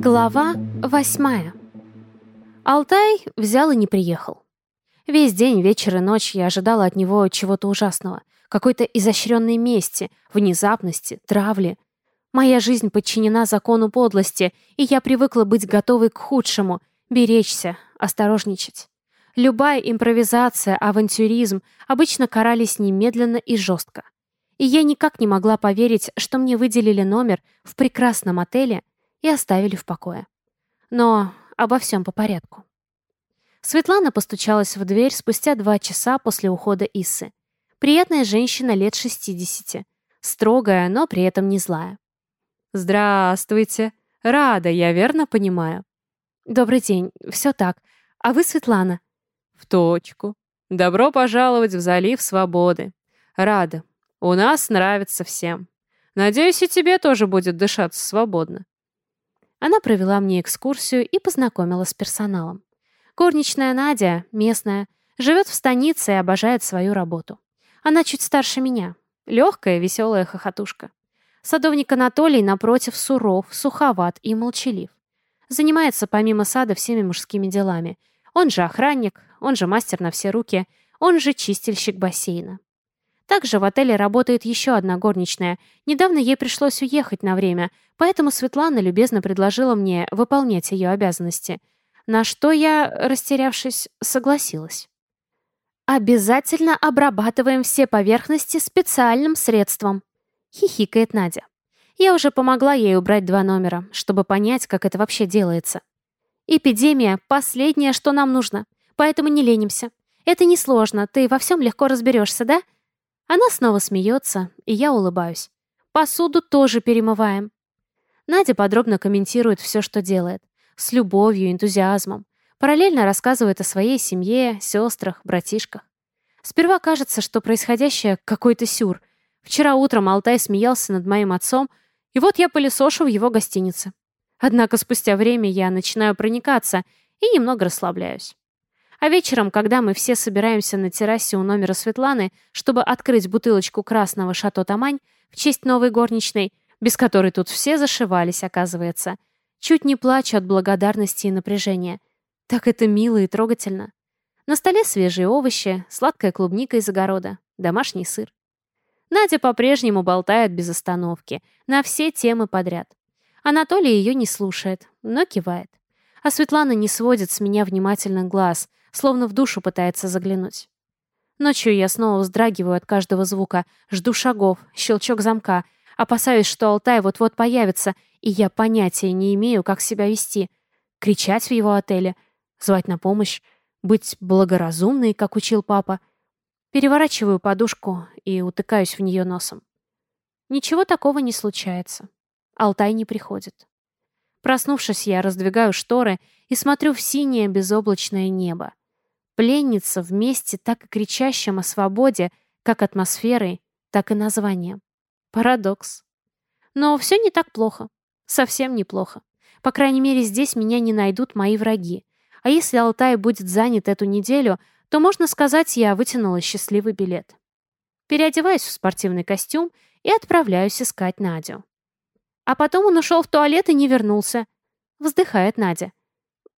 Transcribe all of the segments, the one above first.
Глава восьмая. Алтай взял и не приехал. Весь день, вечер и ночь я ожидала от него чего-то ужасного, какой-то изощренной мести, внезапности, травли. Моя жизнь подчинена закону подлости, и я привыкла быть готовой к худшему, беречься, осторожничать. Любая импровизация, авантюризм обычно карались немедленно и жестко. И я никак не могла поверить, что мне выделили номер в прекрасном отеле и оставили в покое. Но обо всем по порядку. Светлана постучалась в дверь спустя два часа после ухода Иссы. Приятная женщина лет 60. Строгая, но при этом не злая. «Здравствуйте. Рада, я верно понимаю?» «Добрый день. Все так. А вы Светлана?» «В точку. Добро пожаловать в залив свободы. Рада. У нас нравится всем. Надеюсь, и тебе тоже будет дышаться свободно». Она провела мне экскурсию и познакомила с персоналом. Горничная Надя, местная, живет в станице и обожает свою работу. Она чуть старше меня. Легкая, веселая хохотушка. Садовник Анатолий, напротив, суров, суховат и молчалив. Занимается помимо сада всеми мужскими делами. Он же охранник, он же мастер на все руки, он же чистильщик бассейна. Также в отеле работает еще одна горничная. Недавно ей пришлось уехать на время, поэтому Светлана любезно предложила мне выполнять ее обязанности – на что я, растерявшись, согласилась. «Обязательно обрабатываем все поверхности специальным средством», — хихикает Надя. Я уже помогла ей убрать два номера, чтобы понять, как это вообще делается. Эпидемия — последнее, что нам нужно, поэтому не ленимся. Это несложно, ты во всем легко разберешься, да? Она снова смеется, и я улыбаюсь. Посуду тоже перемываем. Надя подробно комментирует все, что делает с любовью энтузиазмом. Параллельно рассказывает о своей семье, сестрах, братишках. Сперва кажется, что происходящее какой-то сюр. Вчера утром Алтай смеялся над моим отцом, и вот я пылесошу в его гостинице. Однако спустя время я начинаю проникаться и немного расслабляюсь. А вечером, когда мы все собираемся на террасе у номера Светланы, чтобы открыть бутылочку красного «Шато Тамань» в честь новой горничной, без которой тут все зашивались, оказывается, Чуть не плачу от благодарности и напряжения. Так это мило и трогательно. На столе свежие овощи, сладкая клубника из огорода, домашний сыр. Надя по-прежнему болтает без остановки, на все темы подряд. Анатолий ее не слушает, но кивает. А Светлана не сводит с меня внимательных глаз, словно в душу пытается заглянуть. Ночью я снова вздрагиваю от каждого звука, жду шагов, щелчок замка, опасаюсь, что Алтай вот-вот появится и я понятия не имею, как себя вести. Кричать в его отеле, звать на помощь, быть благоразумной, как учил папа. Переворачиваю подушку и утыкаюсь в нее носом. Ничего такого не случается. Алтай не приходит. Проснувшись, я раздвигаю шторы и смотрю в синее безоблачное небо. Пленница вместе так и кричащим о свободе, как атмосферой, так и названием. Парадокс. Но все не так плохо. Совсем неплохо. По крайней мере, здесь меня не найдут мои враги. А если Алтай будет занят эту неделю, то, можно сказать, я вытянула счастливый билет. Переодеваюсь в спортивный костюм и отправляюсь искать Надю. А потом он ушел в туалет и не вернулся. Вздыхает Надя.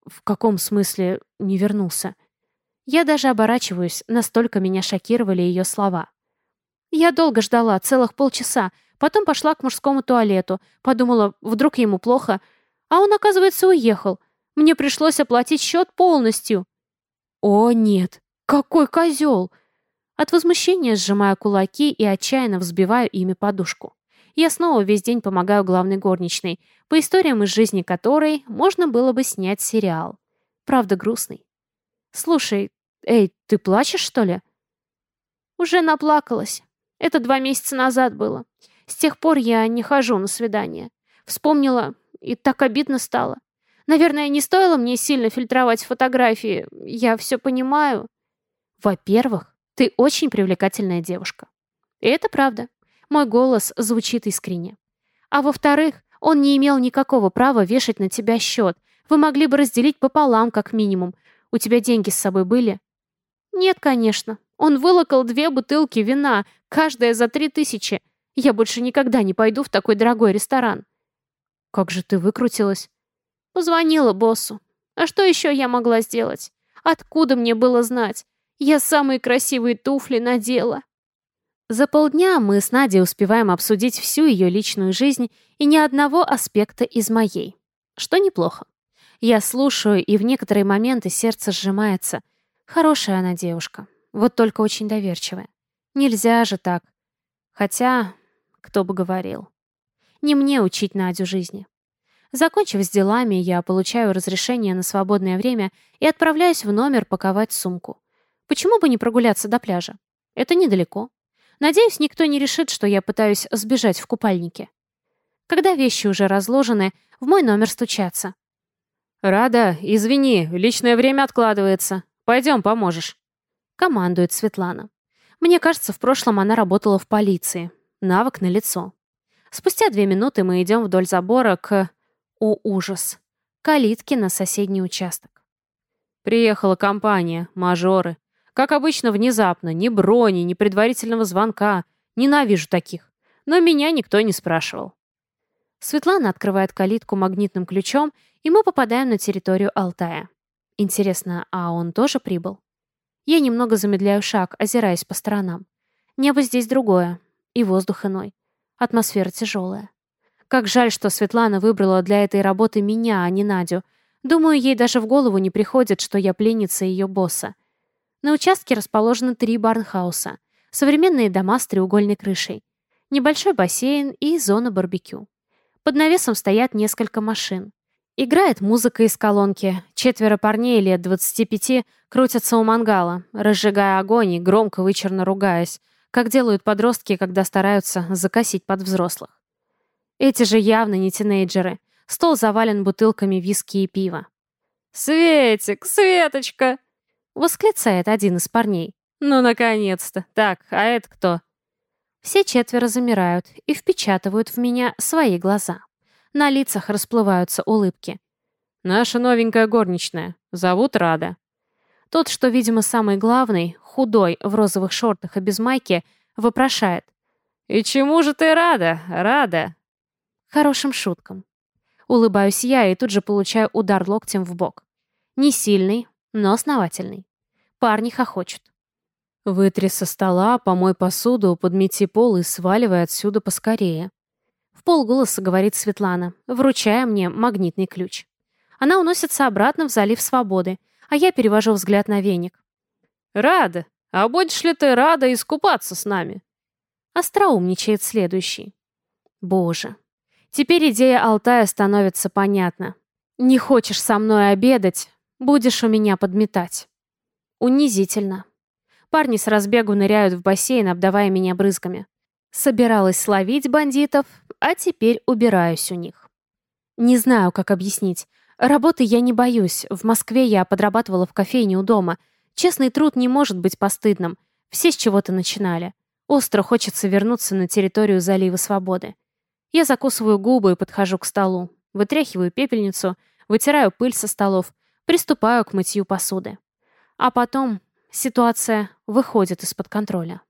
В каком смысле не вернулся? Я даже оборачиваюсь, настолько меня шокировали ее слова. Я долго ждала, целых полчаса, Потом пошла к мужскому туалету. Подумала, вдруг ему плохо. А он, оказывается, уехал. Мне пришлось оплатить счет полностью. О, нет. Какой козел! От возмущения сжимаю кулаки и отчаянно взбиваю ими подушку. Я снова весь день помогаю главной горничной, по историям из жизни которой можно было бы снять сериал. Правда, грустный. Слушай, эй, ты плачешь, что ли? Уже наплакалась. Это два месяца назад было. С тех пор я не хожу на свидания. Вспомнила, и так обидно стало. Наверное, не стоило мне сильно фильтровать фотографии. Я все понимаю. Во-первых, ты очень привлекательная девушка. И это правда. Мой голос звучит искренне. А во-вторых, он не имел никакого права вешать на тебя счет. Вы могли бы разделить пополам, как минимум. У тебя деньги с собой были? Нет, конечно. Он вылокал две бутылки вина, каждая за три тысячи. Я больше никогда не пойду в такой дорогой ресторан. Как же ты выкрутилась? Позвонила боссу. А что еще я могла сделать? Откуда мне было знать? Я самые красивые туфли надела. За полдня мы с Надей успеваем обсудить всю ее личную жизнь и ни одного аспекта из моей. Что неплохо. Я слушаю, и в некоторые моменты сердце сжимается. Хорошая она девушка. Вот только очень доверчивая. Нельзя же так. Хотя, кто бы говорил. Не мне учить Надю жизни. Закончив с делами, я получаю разрешение на свободное время и отправляюсь в номер паковать сумку. Почему бы не прогуляться до пляжа? Это недалеко. Надеюсь, никто не решит, что я пытаюсь сбежать в купальнике. Когда вещи уже разложены, в мой номер стучатся. «Рада, извини, личное время откладывается. Пойдем, поможешь», — командует Светлана. Мне кажется, в прошлом она работала в полиции. Навык на лицо. Спустя две минуты мы идем вдоль забора к... О, ужас. Калитки на соседний участок. Приехала компания, мажоры. Как обычно, внезапно. Ни брони, ни предварительного звонка. Ненавижу таких. Но меня никто не спрашивал. Светлана открывает калитку магнитным ключом, и мы попадаем на территорию Алтая. Интересно, а он тоже прибыл? Я немного замедляю шаг, озираясь по сторонам. Небо здесь другое, и воздух иной. Атмосфера тяжелая. Как жаль, что Светлана выбрала для этой работы меня, а не Надю. Думаю, ей даже в голову не приходит, что я пленница ее босса. На участке расположены три барнхауса. Современные дома с треугольной крышей. Небольшой бассейн и зона барбекю. Под навесом стоят несколько машин. Играет музыка из колонки. Четверо парней лет 25 крутятся у мангала, разжигая огонь и громко вычерно ругаясь, как делают подростки, когда стараются закосить под взрослых. Эти же явно не тинейджеры. Стол завален бутылками виски и пива. «Светик, Светочка!» — восклицает один из парней. «Ну, наконец-то! Так, а это кто?» Все четверо замирают и впечатывают в меня свои глаза. На лицах расплываются улыбки. «Наша новенькая горничная. Зовут Рада». Тот, что, видимо, самый главный, худой, в розовых шортах и без майки, вопрошает. «И чему же ты рада, Рада?» Хорошим шуткам. Улыбаюсь я и тут же получаю удар локтем в бок. Не сильный, но основательный. Парни хохочут. «Вытри со стола, помой посуду, подмети пол и сваливай отсюда поскорее». В полголоса говорит Светлана, вручая мне магнитный ключ. Она уносится обратно в залив свободы, а я перевожу взгляд на веник. «Рада! А будешь ли ты рада искупаться с нами?» Остроумничает следующий. Боже, Теперь идея Алтая становится понятна. Не хочешь со мной обедать, будешь у меня подметать. Унизительно. Парни с разбегу ныряют в бассейн, обдавая меня брызгами. Собиралась словить бандитов, а теперь убираюсь у них. Не знаю, как объяснить. Работы я не боюсь. В Москве я подрабатывала в кофейне у дома. Честный труд не может быть постыдным. Все с чего-то начинали. Остро хочется вернуться на территорию Залива Свободы. Я закусываю губы и подхожу к столу. Вытряхиваю пепельницу, вытираю пыль со столов, приступаю к мытью посуды. А потом ситуация выходит из-под контроля.